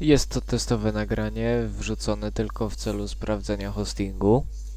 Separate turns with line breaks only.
Jest to testowe nagranie, wrzucone tylko w celu sprawdzenia hostingu.